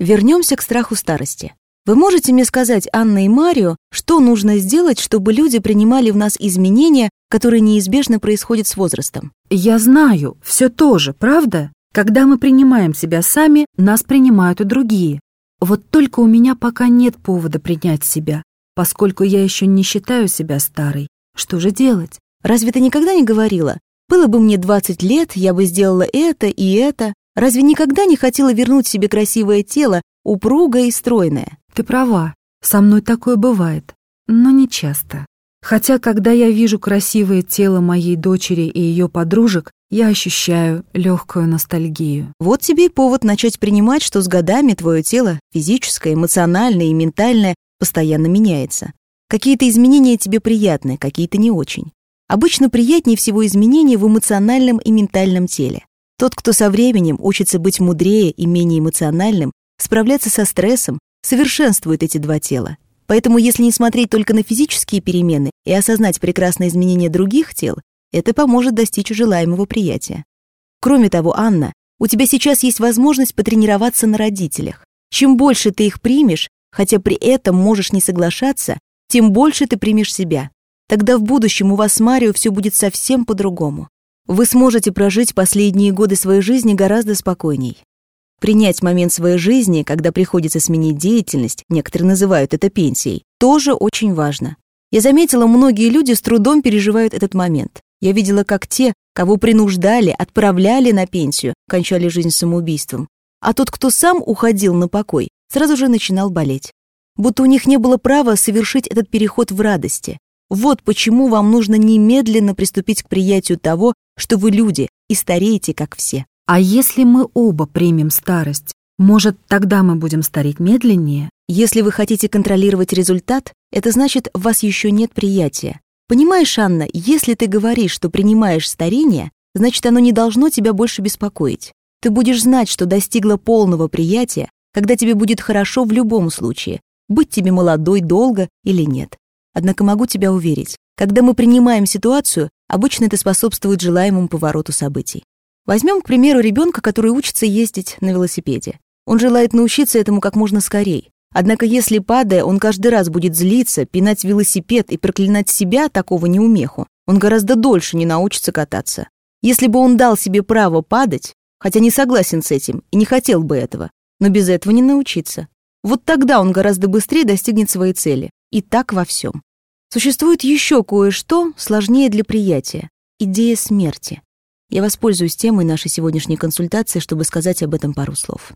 Вернемся к страху старости. Вы можете мне сказать, Анна и Марио, что нужно сделать, чтобы люди принимали в нас изменения, которые неизбежно происходят с возрастом? Я знаю, все тоже, правда? Когда мы принимаем себя сами, нас принимают и другие. Вот только у меня пока нет повода принять себя, поскольку я еще не считаю себя старой. Что же делать? Разве ты никогда не говорила? Было бы мне 20 лет, я бы сделала это и это. Разве никогда не хотела вернуть себе красивое тело, упругое и стройное? Ты права, со мной такое бывает, но не часто. Хотя, когда я вижу красивое тело моей дочери и ее подружек, я ощущаю легкую ностальгию. Вот тебе и повод начать принимать, что с годами твое тело, физическое, эмоциональное и ментальное, постоянно меняется. Какие-то изменения тебе приятны, какие-то не очень. Обычно приятнее всего изменения в эмоциональном и ментальном теле. Тот, кто со временем учится быть мудрее и менее эмоциональным, справляться со стрессом, совершенствует эти два тела. Поэтому если не смотреть только на физические перемены и осознать прекрасные изменения других тел, это поможет достичь желаемого приятия. Кроме того, Анна, у тебя сейчас есть возможность потренироваться на родителях. Чем больше ты их примешь, хотя при этом можешь не соглашаться, тем больше ты примешь себя. Тогда в будущем у вас с Марио все будет совсем по-другому. Вы сможете прожить последние годы своей жизни гораздо спокойней. Принять момент своей жизни, когда приходится сменить деятельность, некоторые называют это пенсией, тоже очень важно. Я заметила, многие люди с трудом переживают этот момент. Я видела, как те, кого принуждали, отправляли на пенсию, кончали жизнь самоубийством. А тот, кто сам уходил на покой, сразу же начинал болеть. Будто у них не было права совершить этот переход в радости. Вот почему вам нужно немедленно приступить к приятию того, что вы люди и стареете, как все. А если мы оба примем старость, может, тогда мы будем стареть медленнее? Если вы хотите контролировать результат, это значит, у вас еще нет приятия. Понимаешь, Анна, если ты говоришь, что принимаешь старение, значит, оно не должно тебя больше беспокоить. Ты будешь знать, что достигла полного приятия, когда тебе будет хорошо в любом случае, быть тебе молодой долго или нет. Однако могу тебя уверить, когда мы принимаем ситуацию, обычно это способствует желаемому повороту событий. Возьмем, к примеру, ребенка, который учится ездить на велосипеде. Он желает научиться этому как можно скорее. Однако если, падая, он каждый раз будет злиться, пинать велосипед и проклинать себя, такого неумеху, он гораздо дольше не научится кататься. Если бы он дал себе право падать, хотя не согласен с этим и не хотел бы этого, но без этого не научиться, вот тогда он гораздо быстрее достигнет своей цели. И так во всем. Существует еще кое-что сложнее для приятия – идея смерти. Я воспользуюсь темой нашей сегодняшней консультации, чтобы сказать об этом пару слов.